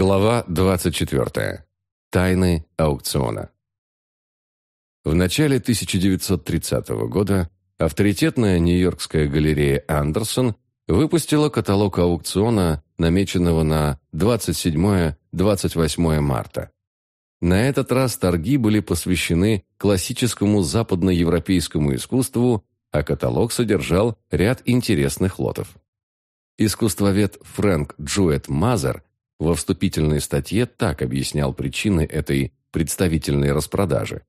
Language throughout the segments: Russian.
Глава 24. Тайны аукциона. В начале 1930 года авторитетная Нью-Йоркская галерея Андерсон выпустила каталог аукциона, намеченного на 27-28 марта. На этот раз торги были посвящены классическому западноевропейскому искусству, а каталог содержал ряд интересных лотов. Искусствовед Фрэнк Джуэт Мазер – во вступительной статье так объяснял причины этой представительной распродажи.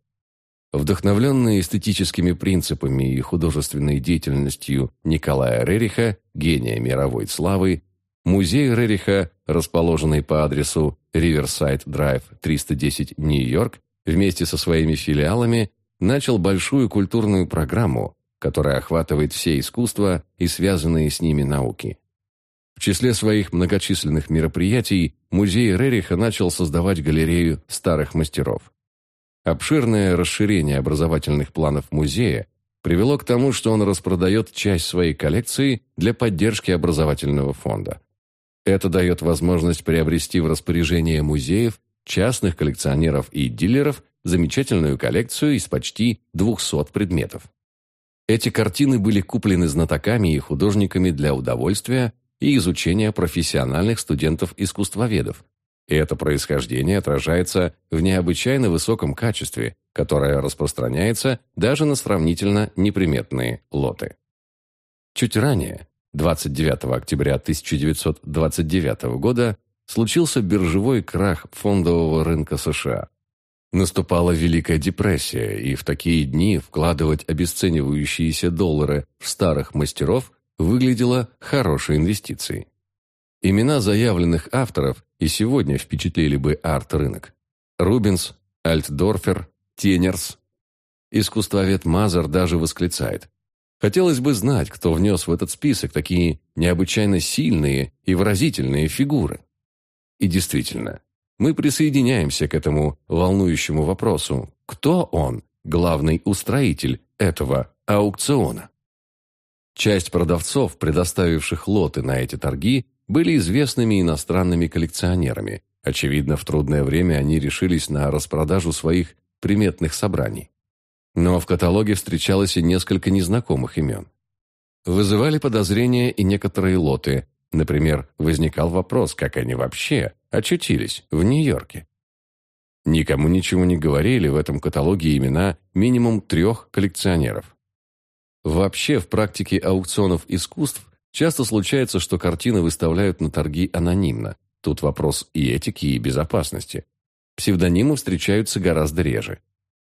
Вдохновленный эстетическими принципами и художественной деятельностью Николая Рериха, гения мировой славы, музей Рериха, расположенный по адресу Riverside Drive 310, Нью-Йорк, вместе со своими филиалами, начал большую культурную программу, которая охватывает все искусства и связанные с ними науки. В числе своих многочисленных мероприятий музей Рериха начал создавать галерею старых мастеров. Обширное расширение образовательных планов музея привело к тому, что он распродает часть своей коллекции для поддержки образовательного фонда. Это дает возможность приобрести в распоряжение музеев, частных коллекционеров и дилеров замечательную коллекцию из почти 200 предметов. Эти картины были куплены знатоками и художниками для удовольствия и изучения профессиональных студентов-искусствоведов. И это происхождение отражается в необычайно высоком качестве, которое распространяется даже на сравнительно неприметные лоты. Чуть ранее, 29 октября 1929 года, случился биржевой крах фондового рынка США. Наступала Великая депрессия, и в такие дни вкладывать обесценивающиеся доллары в старых мастеров выглядела хорошей инвестицией. Имена заявленных авторов и сегодня впечатлили бы арт-рынок. Рубинс, Альтдорфер, Тенерс. Искусствовед Мазер даже восклицает. Хотелось бы знать, кто внес в этот список такие необычайно сильные и выразительные фигуры. И действительно, мы присоединяемся к этому волнующему вопросу. Кто он, главный устроитель этого аукциона? Часть продавцов, предоставивших лоты на эти торги, были известными иностранными коллекционерами. Очевидно, в трудное время они решились на распродажу своих приметных собраний. Но в каталоге встречалось и несколько незнакомых имен. Вызывали подозрения и некоторые лоты. Например, возникал вопрос, как они вообще очутились в Нью-Йорке. Никому ничего не говорили в этом каталоге имена минимум трех коллекционеров. Вообще, в практике аукционов искусств часто случается, что картины выставляют на торги анонимно. Тут вопрос и этики, и безопасности. Псевдонимы встречаются гораздо реже.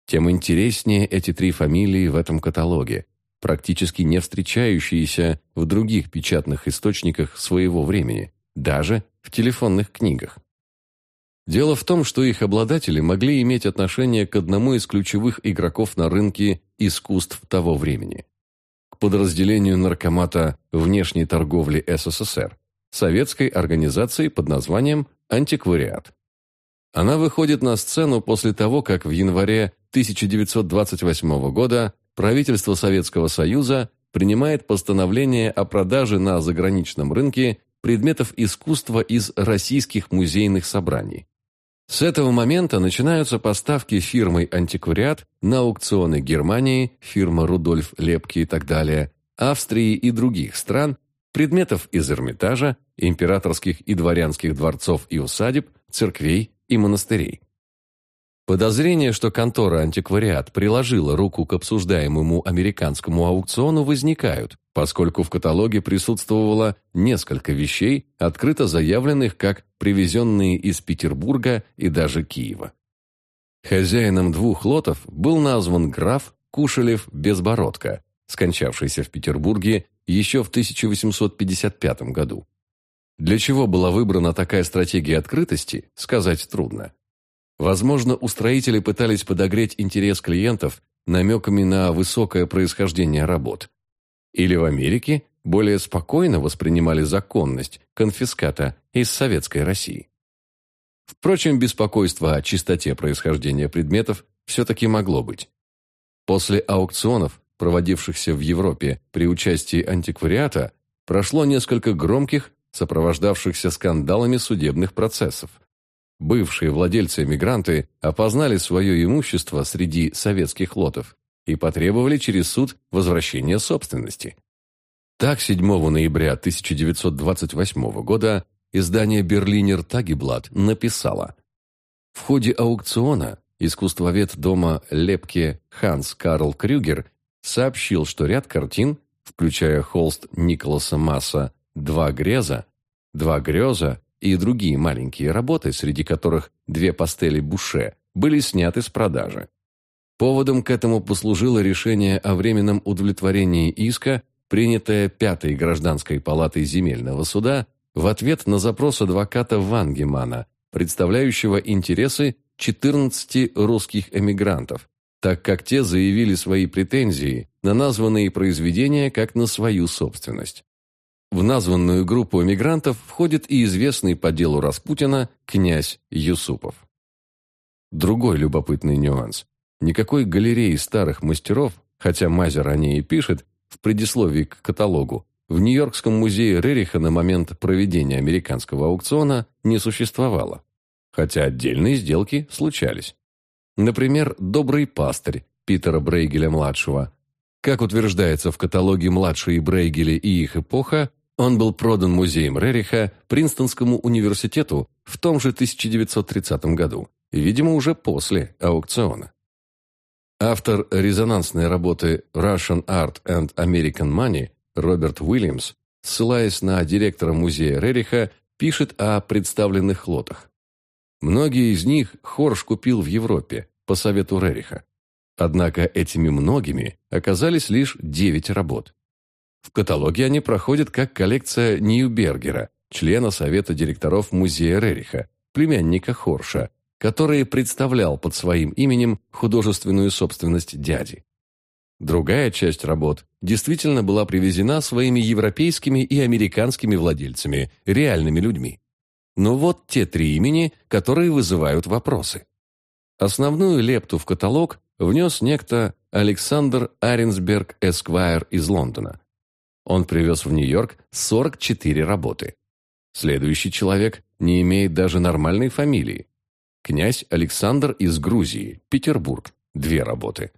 Тем интереснее эти три фамилии в этом каталоге, практически не встречающиеся в других печатных источниках своего времени, даже в телефонных книгах. Дело в том, что их обладатели могли иметь отношение к одному из ключевых игроков на рынке искусств того времени подразделению наркомата внешней торговли СССР, советской организации под названием «Антиквариат». Она выходит на сцену после того, как в январе 1928 года правительство Советского Союза принимает постановление о продаже на заграничном рынке предметов искусства из российских музейных собраний. С этого момента начинаются поставки фирмой «Антиквариат» на аукционы Германии, фирма «Рудольф Лепки» и так далее, Австрии и других стран, предметов из Эрмитажа, императорских и дворянских дворцов и усадеб, церквей и монастырей. Подозрение, что контора «Антиквариат» приложила руку к обсуждаемому американскому аукциону, возникают, поскольку в каталоге присутствовало несколько вещей, открыто заявленных как привезенные из Петербурга и даже Киева. Хозяином двух лотов был назван граф Кушелев Безбородко, скончавшийся в Петербурге еще в 1855 году. Для чего была выбрана такая стратегия открытости, сказать трудно. Возможно, устроители пытались подогреть интерес клиентов намеками на высокое происхождение работ. Или в Америке более спокойно воспринимали законность конфиската из Советской России. Впрочем, беспокойство о чистоте происхождения предметов все-таки могло быть. После аукционов, проводившихся в Европе при участии антиквариата, прошло несколько громких, сопровождавшихся скандалами судебных процессов – Бывшие владельцы-эмигранты опознали свое имущество среди советских лотов и потребовали через суд возвращения собственности. Так, 7 ноября 1928 года издание «Берлинер Тагеблат» написало «В ходе аукциона искусствовед дома Лепке Ханс Карл Крюгер сообщил, что ряд картин, включая холст Николаса Масса «Два греза», «Два греза» и другие маленькие работы, среди которых две пастели Буше, были сняты с продажи. Поводом к этому послужило решение о временном удовлетворении иска, принятое Пятой гражданской палатой земельного суда в ответ на запрос адвоката Вангемана, представляющего интересы 14 русских эмигрантов, так как те заявили свои претензии на названные произведения как на свою собственность. В названную группу эмигрантов входит и известный по делу Распутина князь Юсупов. Другой любопытный нюанс. Никакой галереи старых мастеров, хотя Мазер о ней и пишет в предисловии к каталогу, в Нью-Йоркском музее Рериха на момент проведения американского аукциона не существовало, хотя отдельные сделки случались. Например, «Добрый пастырь» Питера Брейгеля-младшего. Как утверждается в каталоге «Младшие Брейгели и их эпоха», он был продан музеем Рериха Принстонскому университету в том же 1930 году, видимо, уже после аукциона. Автор резонансной работы Russian Art and American Money Роберт Уильямс, ссылаясь на директора музея Рериха, пишет о представленных лотах. Многие из них Хорш купил в Европе по совету Рериха. Однако этими многими оказались лишь девять работ. В каталоге они проходят как коллекция Ньюбергера, члена совета директоров музея Рериха, племянника Хорша, который представлял под своим именем художественную собственность дяди. Другая часть работ действительно была привезена своими европейскими и американскими владельцами, реальными людьми. Но вот те три имени, которые вызывают вопросы. Основную лепту в каталог внес некто Александр Аренсберг Эсквайр из Лондона. Он привез в Нью-Йорк 44 работы. Следующий человек не имеет даже нормальной фамилии. Князь Александр из Грузии, Петербург, две работы.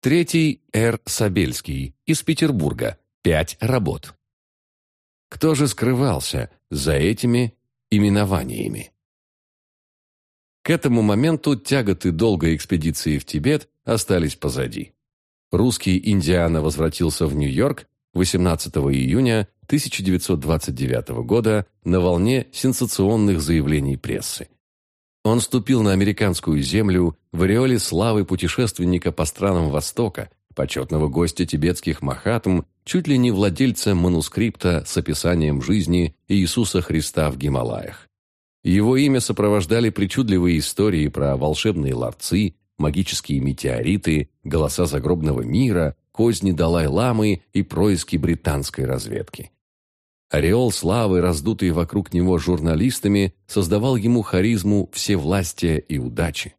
Третий – Р. Сабельский из Петербурга, пять работ. Кто же скрывался за этими именованиями? К этому моменту тяготы долгой экспедиции в Тибет остались позади. Русский Индиана возвратился в Нью-Йорк 18 июня 1929 года на волне сенсационных заявлений прессы. Он ступил на американскую землю в ореоле славы путешественника по странам Востока, почетного гостя тибетских махатм, чуть ли не владельца манускрипта с описанием жизни Иисуса Христа в Гималаях. Его имя сопровождали причудливые истории про волшебные ларцы, магические метеориты, голоса загробного мира, козни Далай-ламы и происки британской разведки. Ореол славы, раздутый вокруг него журналистами, создавал ему харизму всевластия и удачи.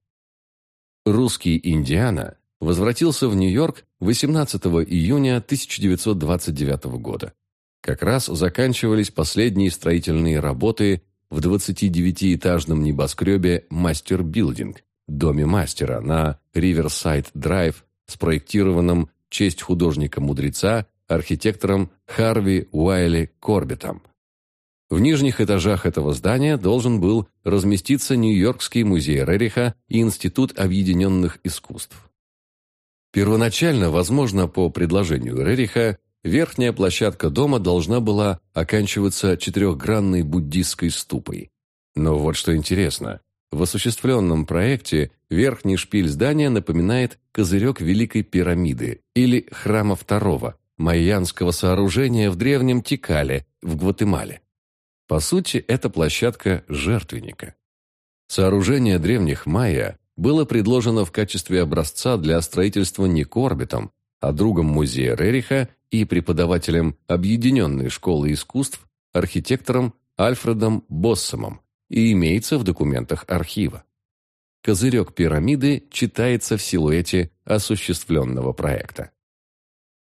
Русский Индиана возвратился в Нью-Йорк 18 июня 1929 года. Как раз заканчивались последние строительные работы в 29-этажном небоскребе «Мастер Билдинг», доме мастера на Риверсайд-Драйв, спроектированном в честь художника-мудреца, архитектором Харви Уайли Корбетом. В нижних этажах этого здания должен был разместиться Нью-Йоркский музей Рериха и Институт объединенных искусств. Первоначально, возможно, по предложению Рериха, Верхняя площадка дома должна была оканчиваться четырехгранной буддистской ступой. Но вот что интересно. В осуществленном проекте верхний шпиль здания напоминает козырек Великой пирамиды или храма второго, майянского сооружения в древнем Тикале в Гватемале. По сути, это площадка жертвенника. Сооружение древних майя было предложено в качестве образца для строительства не Корбитом, а другом музея Рериха и преподавателем Объединенной школы искусств, архитектором Альфредом Боссомом и имеется в документах архива. Козырек пирамиды читается в силуэте осуществленного проекта.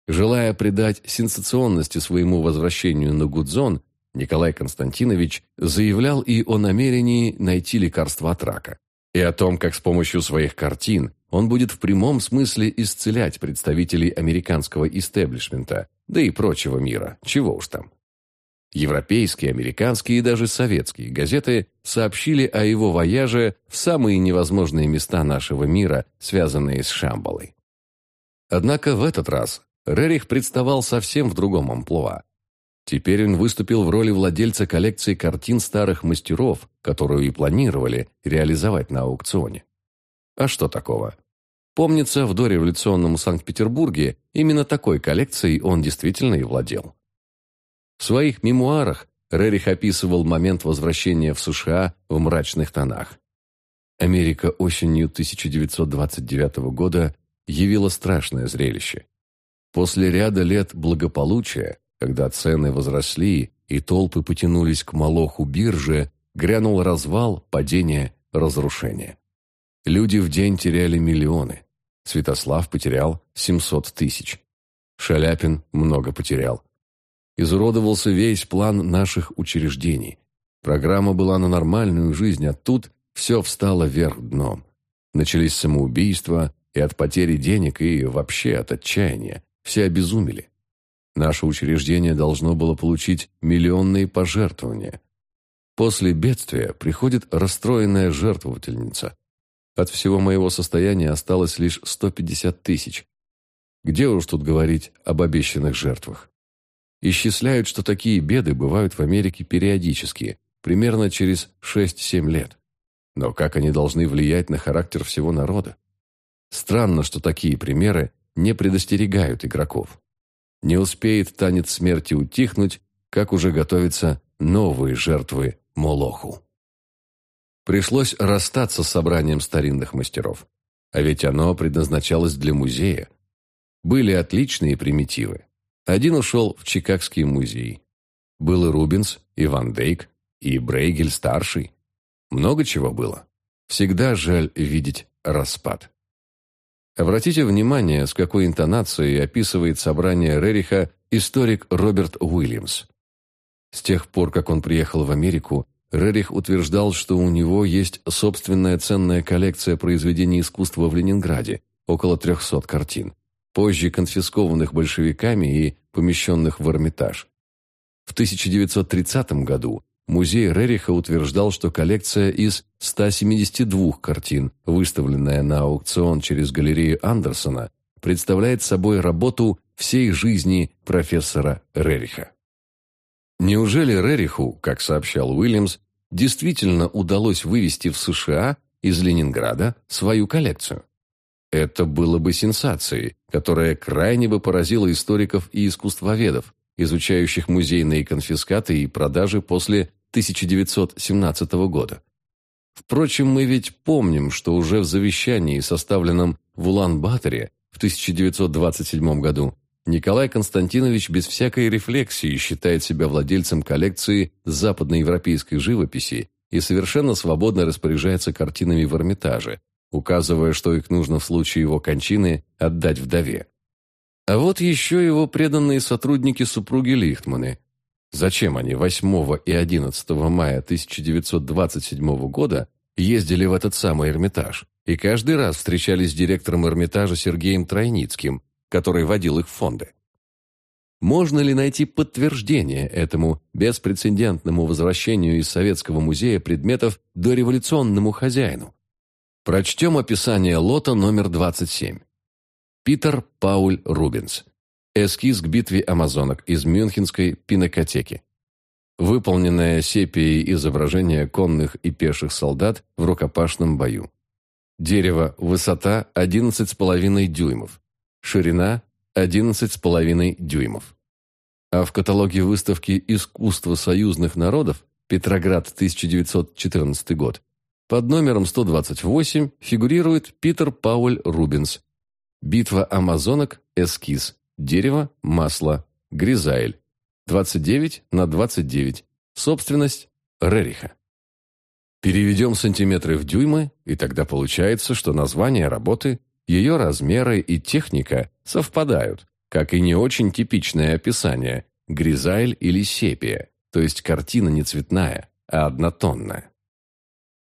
Желая придать сенсационности своему возвращению на Гудзон, Николай Константинович заявлял и о намерении найти лекарство от рака, и о том, как с помощью своих картин он будет в прямом смысле исцелять представителей американского истеблишмента, да и прочего мира, чего уж там. Европейские, американские и даже советские газеты сообщили о его вояже в самые невозможные места нашего мира, связанные с Шамбалой. Однако в этот раз Рерих представал совсем в другом амплуа. Теперь он выступил в роли владельца коллекции картин старых мастеров, которую и планировали реализовать на аукционе. А что такого? Помнится, в дореволюционном Санкт-Петербурге именно такой коллекцией он действительно и владел. В своих мемуарах Рерих описывал момент возвращения в США в мрачных тонах. Америка осенью 1929 года явила страшное зрелище. После ряда лет благополучия, когда цены возросли и толпы потянулись к молоху биржи, грянул развал, падение, разрушение. Люди в день теряли миллионы. Святослав потерял 700 тысяч. Шаляпин много потерял. Изуродовался весь план наших учреждений. Программа была на нормальную жизнь, а тут все встало вверх дном. Начались самоубийства и от потери денег, и вообще от отчаяния. Все обезумели. Наше учреждение должно было получить миллионные пожертвования. После бедствия приходит расстроенная жертвовательница. От всего моего состояния осталось лишь 150 тысяч. Где уж тут говорить об обещанных жертвах? Исчисляют, что такие беды бывают в Америке периодически, примерно через 6-7 лет. Но как они должны влиять на характер всего народа? Странно, что такие примеры не предостерегают игроков. Не успеет танец смерти утихнуть, как уже готовятся новые жертвы Молоху. Пришлось расстаться с собранием старинных мастеров. А ведь оно предназначалось для музея. Были отличные примитивы. Один ушел в Чикагский музей. Был и Рубинс, и Ван Дейк, и Брейгель-старший. Много чего было. Всегда жаль видеть распад. Обратите внимание, с какой интонацией описывает собрание Рериха историк Роберт Уильямс. С тех пор, как он приехал в Америку, Рерих утверждал, что у него есть собственная ценная коллекция произведений искусства в Ленинграде, около 300 картин позже конфискованных большевиками и помещенных в Эрмитаж. В 1930 году музей Рериха утверждал, что коллекция из 172 картин, выставленная на аукцион через галерею Андерсона, представляет собой работу всей жизни профессора Рериха. Неужели Рериху, как сообщал Уильямс, действительно удалось вывести в США из Ленинграда свою коллекцию? Это было бы сенсацией, которая крайне бы поразила историков и искусствоведов, изучающих музейные конфискаты и продажи после 1917 года. Впрочем, мы ведь помним, что уже в завещании, составленном в Улан-Баторе в 1927 году, Николай Константинович без всякой рефлексии считает себя владельцем коллекции западноевропейской живописи и совершенно свободно распоряжается картинами в Эрмитаже, указывая, что их нужно в случае его кончины отдать вдове. А вот еще его преданные сотрудники супруги Лихтманы. Зачем они 8 и 11 мая 1927 года ездили в этот самый Эрмитаж и каждый раз встречались с директором Эрмитажа Сергеем Тройницким, который водил их в фонды? Можно ли найти подтверждение этому беспрецедентному возвращению из Советского музея предметов дореволюционному хозяину? Прочтем описание лота номер 27. Питер Пауль Рубинс. Эскиз к битве амазонок из Мюнхенской пинокотеки. Выполненное сепией изображение конных и пеших солдат в рукопашном бою. Дерево, высота 11,5 дюймов. Ширина 11,5 дюймов. А в каталоге выставки «Искусство союзных народов» Петроград, 1914 год под номером 128 фигурирует Питер Пауль Рубинс. Битва амазонок, эскиз, дерево, масло, гризайль. 29 на 29. Собственность Рериха. Переведем сантиметры в дюймы, и тогда получается, что название работы, ее размеры и техника совпадают, как и не очень типичное описание – гризайль или сепия. то есть картина не цветная, а однотонная.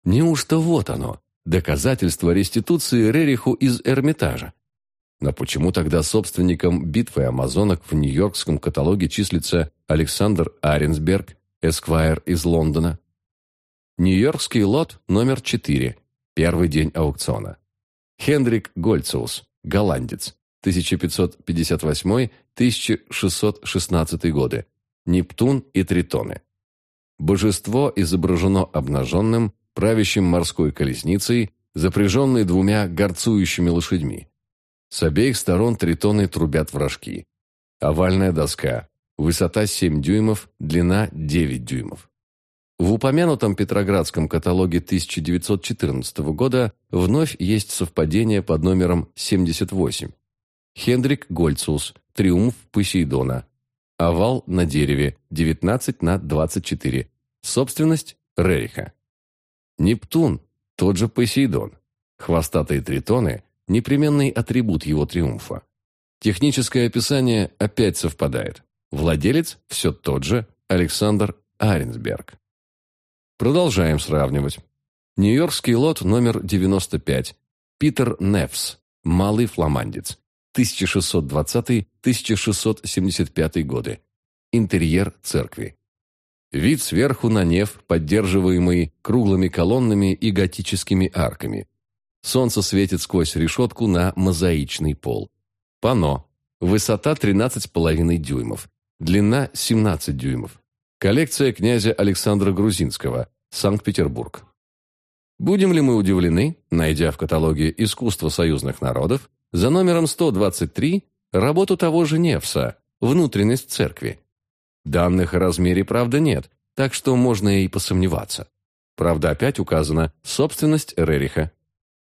Неужто вот оно, доказательство реституции Рериху из Эрмитажа? Но почему тогда собственником «Битвы амазонок» в нью-йоркском каталоге числится Александр Аренсберг, эсквайр из Лондона? Нью-Йоркский лот номер 4, первый день аукциона. Хендрик Гольцеус, голландец, 1558-1616 годы. Нептун и Тритоны. Божество изображено обнаженным, правящим морской колесницей, запряженной двумя горцующими лошадьми. С обеих сторон тритоны трубят вражки. Овальная доска. Высота 7 дюймов, длина 9 дюймов. В упомянутом Петроградском каталоге 1914 года вновь есть совпадение под номером 78. Хендрик Гольцус, Триумф Посейдона. Овал на дереве, 19 на 24. Собственность Рейха. Нептун, тот же Посейдон. Хвостатые тритоны – непременный атрибут его триумфа. Техническое описание опять совпадает. Владелец все тот же Александр Аренсберг. Продолжаем сравнивать. Нью-Йоркский лот номер 95. Питер Нефс, малый фламандец. 1620-1675 годы. Интерьер церкви. Вид сверху на неф, поддерживаемый круглыми колоннами и готическими арками. Солнце светит сквозь решетку на мозаичный пол. Пано. Высота 13,5 дюймов. Длина 17 дюймов. Коллекция князя Александра Грузинского, Санкт-Петербург. Будем ли мы удивлены, найдя в каталоге «Искусство союзных народов» за номером 123 работу того же Невса «Внутренность церкви». Данных о размере, правда, нет, так что можно и посомневаться. Правда, опять указана собственность Рериха.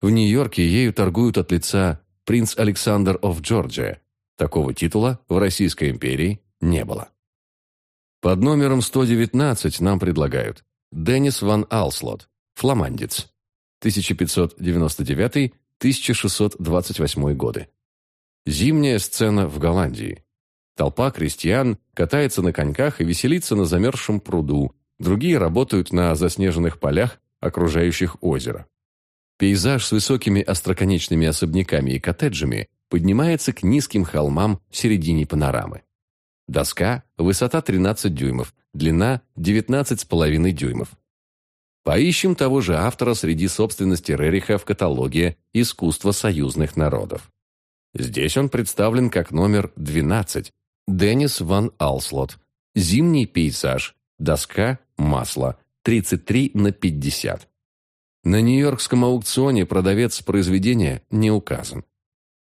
В Нью-Йорке ею торгуют от лица «Принц Александр оф Джорджия». Такого титула в Российской империи не было. Под номером 119 нам предлагают Деннис ван Алслот, фламандец, 1599-1628 годы. Зимняя сцена в Голландии. Толпа крестьян катается на коньках и веселится на замерзшем пруду, другие работают на заснеженных полях, окружающих озеро. Пейзаж с высокими остроконечными особняками и коттеджами поднимается к низким холмам в середине панорамы. Доска – высота 13 дюймов, длина – 19,5 дюймов. Поищем того же автора среди собственности Рериха в каталоге «Искусство союзных народов». Здесь он представлен как номер 12 – Деннис ван Алслот. Зимний пейзаж. Доска – масло. 33 на 50. На Нью-Йоркском аукционе продавец произведения не указан.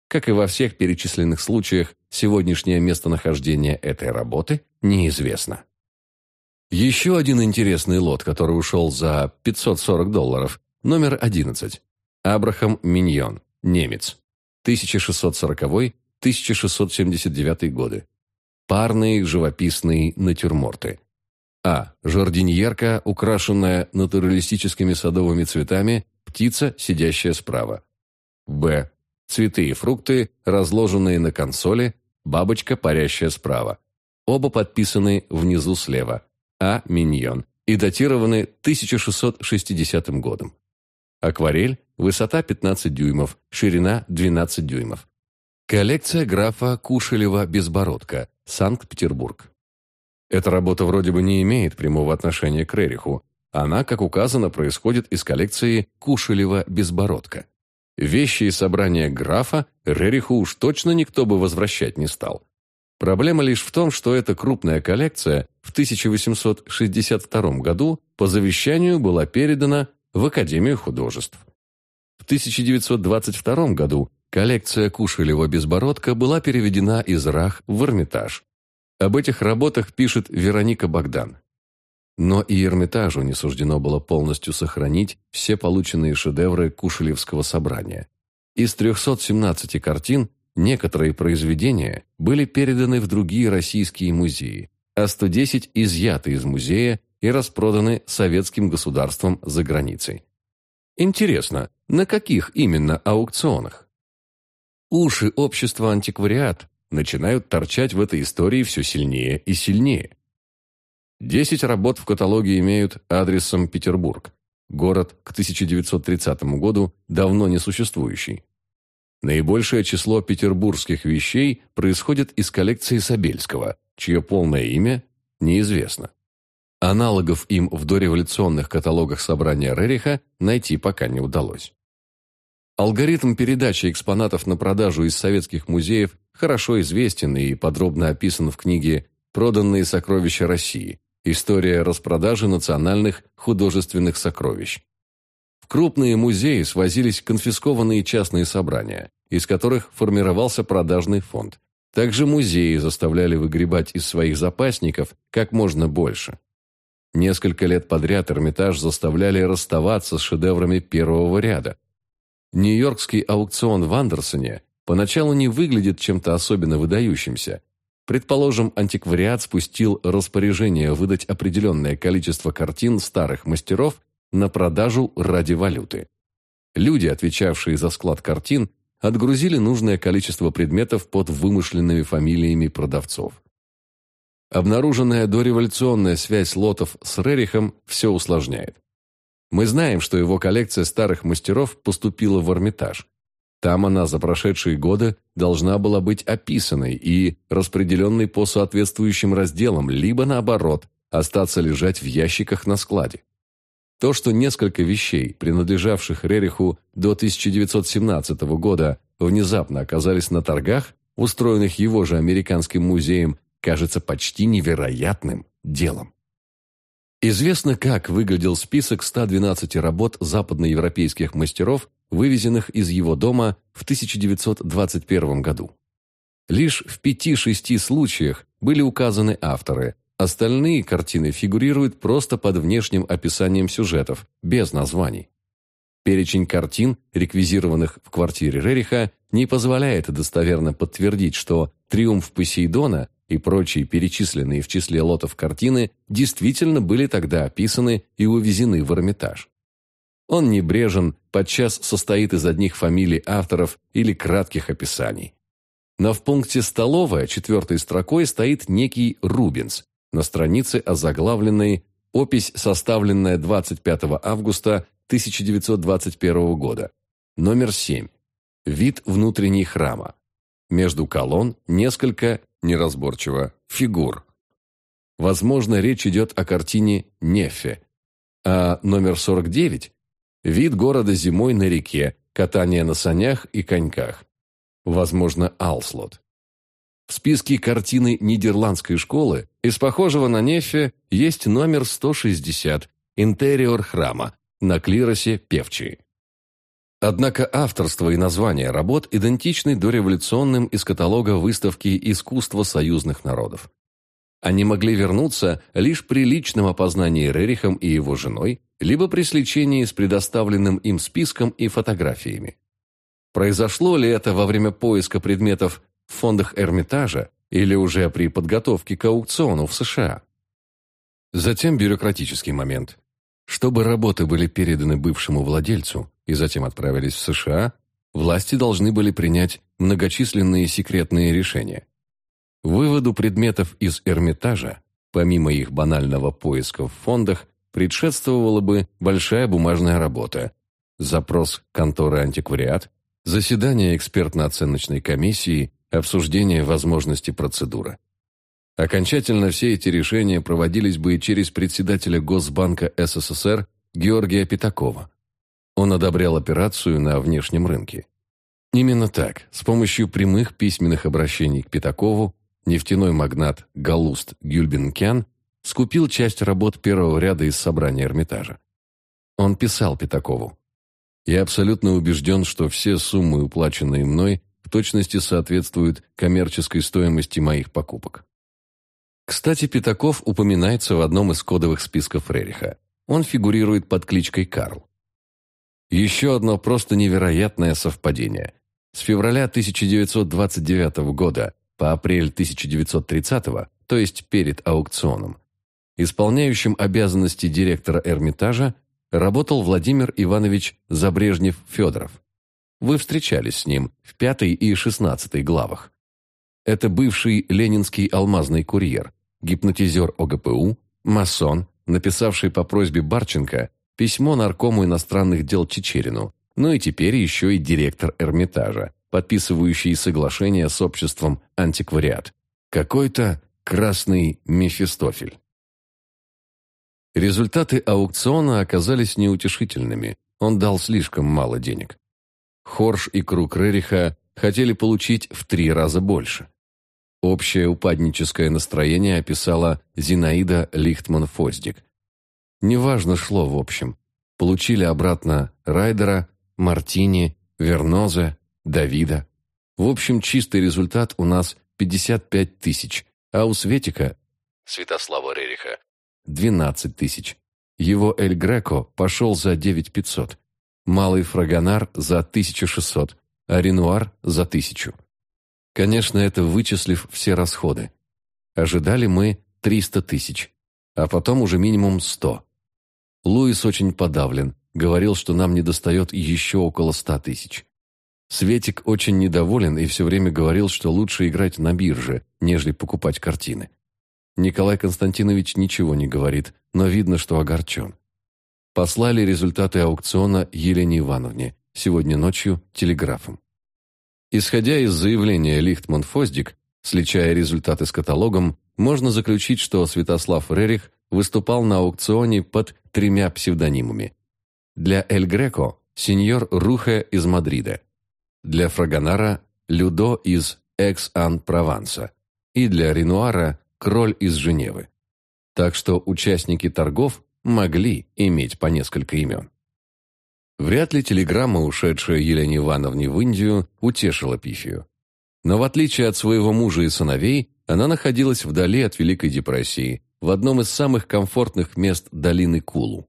Как и во всех перечисленных случаях, сегодняшнее местонахождение этой работы неизвестно. Еще один интересный лот, который ушел за 540 долларов, номер 11. Абрахам Миньон, немец. 1640-1679 годы. Парные живописные натюрморты. А. Жардиньерка, украшенная натуралистическими садовыми цветами, птица, сидящая справа. Б. Цветы и фрукты, разложенные на консоли, бабочка, парящая справа. Оба подписаны внизу слева. А. Миньон. И датированы 1660 годом. Акварель, высота 15 дюймов, ширина 12 дюймов. Коллекция графа Кушелева-Безбородка, Санкт-Петербург. Эта работа вроде бы не имеет прямого отношения к Рериху. Она, как указано, происходит из коллекции Кушелева-Безбородка. Вещи и собрания графа Рериху уж точно никто бы возвращать не стал. Проблема лишь в том, что эта крупная коллекция в 1862 году по завещанию была передана в Академию художеств. В 1922 году коллекция Кушелева-Безбородка была переведена из Рах в Эрмитаж. Об этих работах пишет Вероника Богдан. Но и Эрмитажу не суждено было полностью сохранить все полученные шедевры Кушелевского собрания. Из 317 картин некоторые произведения были переданы в другие российские музеи, а 110 изъяты из музея и распроданы советским государством за границей. Интересно, на каких именно аукционах? Уши общества антиквариат начинают торчать в этой истории все сильнее и сильнее. Десять работ в каталоге имеют адресом Петербург, город к 1930 году давно не существующий. Наибольшее число петербургских вещей происходит из коллекции Сабельского, чье полное имя неизвестно. Аналогов им в дореволюционных каталогах собрания Рериха найти пока не удалось. Алгоритм передачи экспонатов на продажу из советских музеев хорошо известен и подробно описан в книге «Проданные сокровища России. История распродажи национальных художественных сокровищ». В крупные музеи свозились конфискованные частные собрания, из которых формировался продажный фонд. Также музеи заставляли выгребать из своих запасников как можно больше. Несколько лет подряд Эрмитаж заставляли расставаться с шедеврами первого ряда, Нью-Йоркский аукцион в Андерсоне поначалу не выглядит чем-то особенно выдающимся. Предположим, антиквариат спустил распоряжение выдать определенное количество картин старых мастеров на продажу ради валюты. Люди, отвечавшие за склад картин, отгрузили нужное количество предметов под вымышленными фамилиями продавцов. Обнаруженная дореволюционная связь лотов с Рерихом все усложняет. Мы знаем, что его коллекция старых мастеров поступила в Эрмитаж. Там она за прошедшие годы должна была быть описанной и распределенной по соответствующим разделам, либо наоборот, остаться лежать в ящиках на складе. То, что несколько вещей, принадлежавших Рериху до 1917 года, внезапно оказались на торгах, устроенных его же американским музеем, кажется почти невероятным делом. Известно, как выглядел список 112 работ западноевропейских мастеров, вывезенных из его дома в 1921 году. Лишь в пяти-шести случаях были указаны авторы, остальные картины фигурируют просто под внешним описанием сюжетов, без названий. Перечень картин, реквизированных в квартире Рериха, не позволяет достоверно подтвердить, что «Триумф Посейдона» и прочие перечисленные в числе лотов картины действительно были тогда описаны и увезены в Эрмитаж. Он небрежен, подчас состоит из одних фамилий авторов или кратких описаний. Но в пункте «Столовая» четвертой строкой стоит некий Рубинс на странице озаглавленной «Опись, составленная 25 августа 1921 года». Номер 7. Вид внутренней храма. Между колонн несколько неразборчиво, фигур. Возможно, речь идет о картине «Нефе», а номер 49 – вид города зимой на реке, катание на санях и коньках. Возможно, Алслот. В списке картины Нидерландской школы из похожего на Нефе есть номер 160 «Интериор храма» на клиросе Певчии. Однако авторство и название работ идентичны дореволюционным из каталога выставки «Искусство союзных народов». Они могли вернуться лишь при личном опознании Рерихом и его женой, либо при сличении с предоставленным им списком и фотографиями. Произошло ли это во время поиска предметов в фондах Эрмитажа или уже при подготовке к аукциону в США? Затем бюрократический момент. Чтобы работы были переданы бывшему владельцу, и затем отправились в США, власти должны были принять многочисленные секретные решения. Выводу предметов из Эрмитажа, помимо их банального поиска в фондах, предшествовала бы большая бумажная работа, запрос конторы антиквариат, заседание экспертно-оценочной комиссии, обсуждение возможности процедуры. Окончательно все эти решения проводились бы через председателя Госбанка СССР Георгия Пятакова. Он одобрял операцию на внешнем рынке. Именно так, с помощью прямых письменных обращений к Пятакову, нефтяной магнат Галуст Гюльбенкян скупил часть работ первого ряда из собрания Эрмитажа. Он писал Пятакову. «Я абсолютно убежден, что все суммы, уплаченные мной, в точности соответствуют коммерческой стоимости моих покупок». Кстати, Пятаков упоминается в одном из кодовых списков Рериха. Он фигурирует под кличкой Карл. Еще одно просто невероятное совпадение. С февраля 1929 года по апрель 1930, то есть перед аукционом, исполняющим обязанности директора Эрмитажа работал Владимир Иванович Забрежнев-Федоров. Вы встречались с ним в пятой и шестнадцатой главах. Это бывший ленинский алмазный курьер, гипнотизер ОГПУ, масон, написавший по просьбе Барченко письмо наркому иностранных дел Чечерину, ну и теперь еще и директор Эрмитажа, подписывающий соглашение с обществом «Антиквариат». Какой-то красный Мефистофель. Результаты аукциона оказались неутешительными. Он дал слишком мало денег. Хорш и круг Рериха хотели получить в три раза больше. Общее упадническое настроение описала Зинаида Лихтман-Фоздик. Неважно шло в общем. Получили обратно Райдера, Мартини, Вернозе, Давида. В общем, чистый результат у нас 55 тысяч, а у Светика, Святослава Рериха, 12 тысяч. Его Эль Греко пошел за 9500. Малый Фрагонар за 1600, а Ренуар за 1000. Конечно, это вычислив все расходы. Ожидали мы 300 тысяч, а потом уже минимум 100. Луис очень подавлен, говорил, что нам недостает еще около 100 тысяч. Светик очень недоволен и все время говорил, что лучше играть на бирже, нежели покупать картины. Николай Константинович ничего не говорит, но видно, что огорчен. Послали результаты аукциона Елене Ивановне, сегодня ночью телеграфом. Исходя из заявления Лихтман-Фоздик, сличая результаты с каталогом, можно заключить, что Святослав Рерих выступал на аукционе под тремя псевдонимами. Для Эль Греко – сеньор Рухе из Мадрида, для Фрагонара – Людо из Экс-Ан-Прованса и для Ренуара – Кроль из Женевы. Так что участники торгов могли иметь по несколько имен. Вряд ли телеграмма, ушедшая Елене Ивановне в Индию, утешила Пифию. Но в отличие от своего мужа и сыновей, она находилась вдали от Великой депрессии, в одном из самых комфортных мест долины Кулу.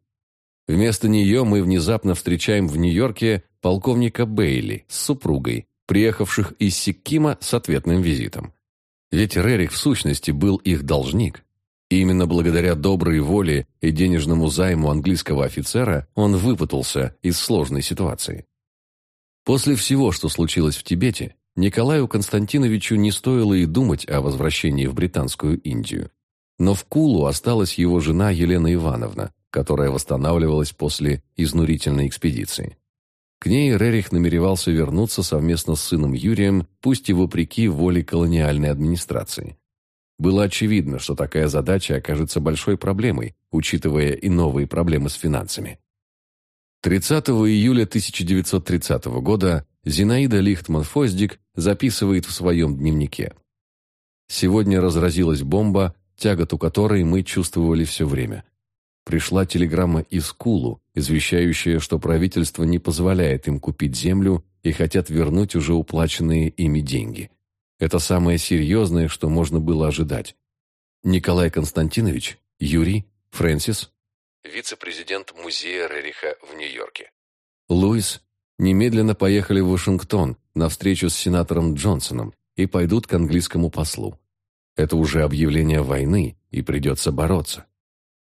Вместо нее мы внезапно встречаем в Нью-Йорке полковника Бейли с супругой, приехавших из Сиккима с ответным визитом. Ведь Рерих в сущности был их должник. И именно благодаря доброй воле и денежному займу английского офицера он выпутался из сложной ситуации. После всего, что случилось в Тибете, Николаю Константиновичу не стоило и думать о возвращении в Британскую Индию. Но в Кулу осталась его жена Елена Ивановна, которая восстанавливалась после изнурительной экспедиции. К ней Рерих намеревался вернуться совместно с сыном Юрием, пусть и вопреки воле колониальной администрации. Было очевидно, что такая задача окажется большой проблемой, учитывая и новые проблемы с финансами. 30 июля 1930 года Зинаида Лихтман-Фоздик записывает в своем дневнике. «Сегодня разразилась бомба, тяготу которой мы чувствовали все время. Пришла телеграмма из Кулу, извещающая, что правительство не позволяет им купить землю и хотят вернуть уже уплаченные ими деньги. Это самое серьезное, что можно было ожидать. Николай Константинович, Юрий, Фрэнсис, вице-президент музея Рериха в Нью-Йорке. Луис немедленно поехали в Вашингтон на встречу с сенатором Джонсоном и пойдут к английскому послу. Это уже объявление войны, и придется бороться.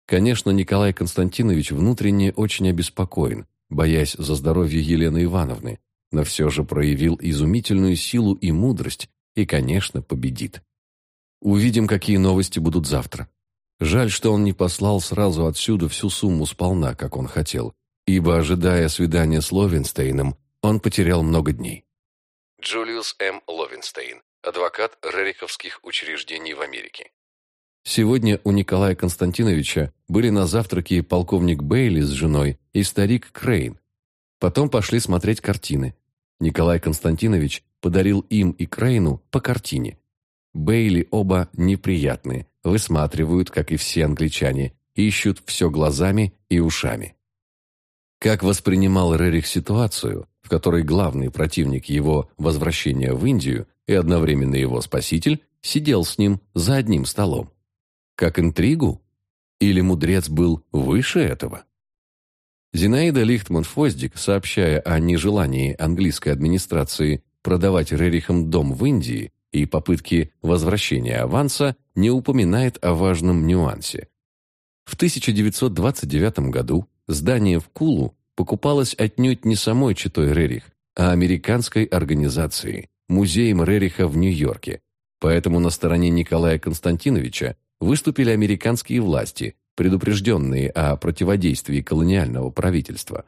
Конечно, Николай Константинович внутренне очень обеспокоен, боясь за здоровье Елены Ивановны, но все же проявил изумительную силу и мудрость и, конечно, победит. Увидим, какие новости будут завтра. Жаль, что он не послал сразу отсюда всю сумму сполна, как он хотел, ибо, ожидая свидания с Ловенстейном, он потерял много дней. Джулиус М. Ловенстейн, адвокат Рериковских учреждений в Америке. Сегодня у Николая Константиновича были на завтраке полковник Бейли с женой и старик Крейн. Потом пошли смотреть картины. Николай Константинович подарил им и Крейну по картине. Бейли оба неприятные, высматривают, как и все англичане, ищут все глазами и ушами. Как воспринимал Рерих ситуацию, в которой главный противник его возвращения в Индию и одновременно его спаситель сидел с ним за одним столом? Как интригу? Или мудрец был выше этого? Зинаида Лихтман-Фоздик, сообщая о нежелании английской администрации продавать Рерихам дом в Индии и попытке возвращения аванса, не упоминает о важном нюансе. В 1929 году здание в Кулу покупалось отнюдь не самой читой Рерих, а американской организацией, музеем Рериха в Нью-Йорке. Поэтому на стороне Николая Константиновича выступили американские власти, предупрежденные о противодействии колониального правительства.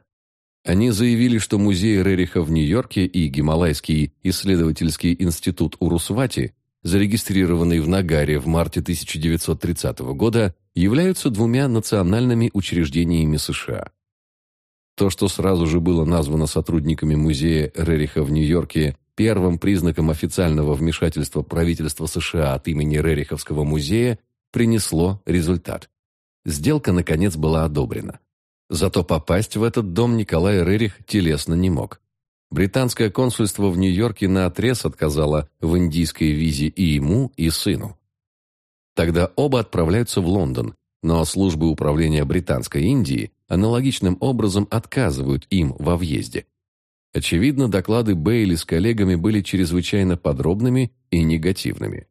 Они заявили, что музей Рериха в Нью-Йорке и Гималайский исследовательский институт Урусвати, зарегистрированный в Нагаре в марте 1930 года, являются двумя национальными учреждениями США. То, что сразу же было названо сотрудниками музея Рериха в Нью-Йорке первым признаком официального вмешательства правительства США от имени Рериховского музея, принесло результат. Сделка, наконец, была одобрена. Зато попасть в этот дом Николай Рерих телесно не мог. Британское консульство в Нью-Йорке наотрез отказало в индийской визе и ему, и сыну. Тогда оба отправляются в Лондон, но службы управления Британской Индии аналогичным образом отказывают им во въезде. Очевидно, доклады Бейли с коллегами были чрезвычайно подробными и негативными.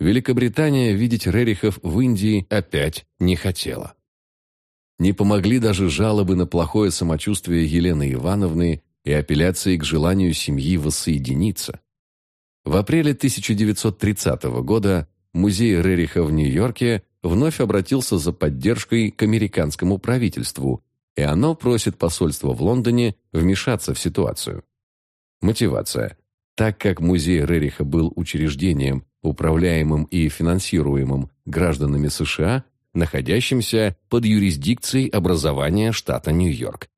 Великобритания видеть Рерихов в Индии опять не хотела. Не помогли даже жалобы на плохое самочувствие Елены Ивановны и апелляции к желанию семьи воссоединиться. В апреле 1930 года музей Рериха в Нью-Йорке вновь обратился за поддержкой к американскому правительству, и оно просит посольство в Лондоне вмешаться в ситуацию. Мотивация. Так как музей Рериха был учреждением, управляемым и финансируемым гражданами США, находящимся под юрисдикцией образования штата Нью-Йорк.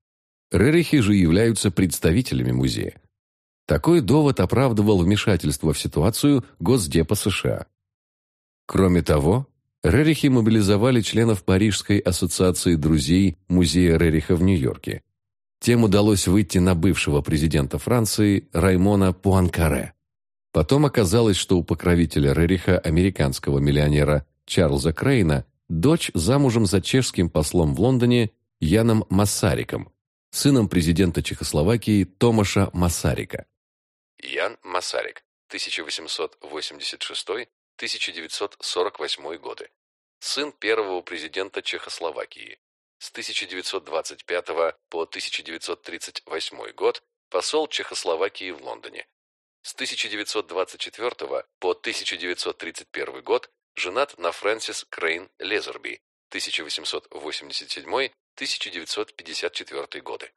Рерихи же являются представителями музея. Такой довод оправдывал вмешательство в ситуацию Госдепа США. Кроме того, Рерихи мобилизовали членов Парижской ассоциации друзей музея Рериха в Нью-Йорке. Тем удалось выйти на бывшего президента Франции Раймона Пуанкаре. Потом оказалось, что у покровителя Рериха, американского миллионера Чарльза Крейна, дочь замужем за чешским послом в Лондоне Яном Массариком, сыном президента Чехословакии Томаша Массарика. Ян Массарик, 1886-1948 годы. Сын первого президента Чехословакии. С 1925 по 1938 год посол Чехословакии в Лондоне. С 1924 по 1931 год женат на Фрэнсис Крейн Лезерби 1887-1954 годы.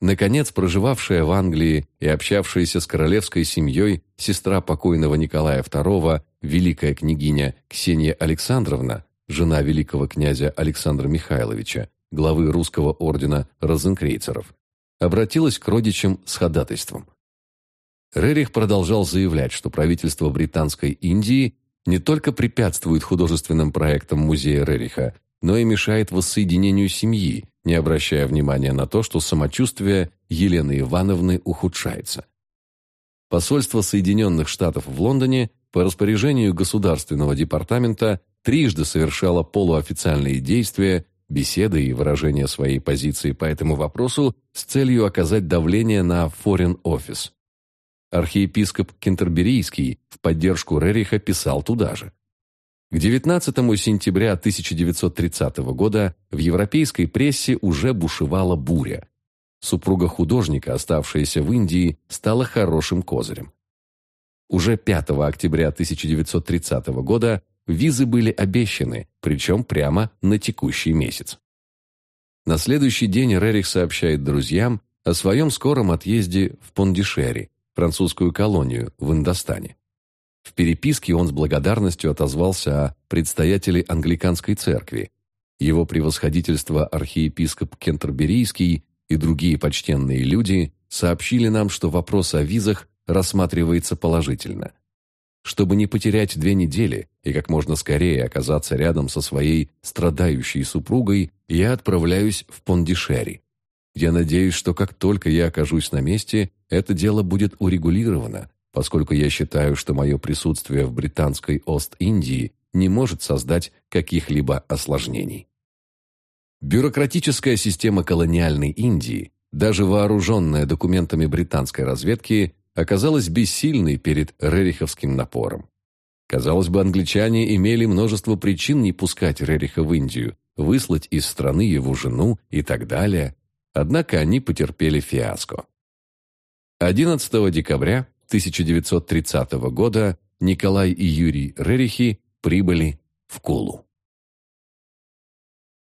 Наконец, проживавшая в Англии и общавшаяся с королевской семьей сестра покойного Николая II, великая княгиня Ксения Александровна, жена великого князя Александра Михайловича, главы русского ордена розенкрейцеров, обратилась к родичам с ходатайством. Рерих продолжал заявлять, что правительство Британской Индии не только препятствует художественным проектам музея Рериха, но и мешает воссоединению семьи, не обращая внимания на то, что самочувствие Елены Ивановны ухудшается. Посольство Соединенных Штатов в Лондоне по распоряжению Государственного департамента трижды совершало полуофициальные действия, беседы и выражения своей позиции по этому вопросу с целью оказать давление на Foreign Office. Архиепископ Кентерберийский в поддержку Рериха писал туда же. К 19 сентября 1930 года в европейской прессе уже бушевала буря. Супруга художника, оставшаяся в Индии, стала хорошим козырем. Уже 5 октября 1930 года визы были обещаны, причем прямо на текущий месяц. На следующий день Рерих сообщает друзьям о своем скором отъезде в Пондишери, французскую колонию в Индостане. В переписке он с благодарностью отозвался о предстоятеле англиканской церкви. Его превосходительство архиепископ Кентерберийский и другие почтенные люди сообщили нам, что вопрос о визах рассматривается положительно. Чтобы не потерять две недели и как можно скорее оказаться рядом со своей страдающей супругой, я отправляюсь в Пондишери. Я надеюсь, что как только я окажусь на месте, это дело будет урегулировано, поскольку я считаю, что мое присутствие в британской Ост-Индии не может создать каких-либо осложнений. Бюрократическая система колониальной Индии, даже вооруженная документами британской разведки, оказалась бессильной перед рериховским напором. Казалось бы, англичане имели множество причин не пускать Рериха в Индию, выслать из страны его жену и так далее, однако они потерпели фиаско. 11 декабря 1930 года Николай и Юрий Рерихи прибыли в Кулу.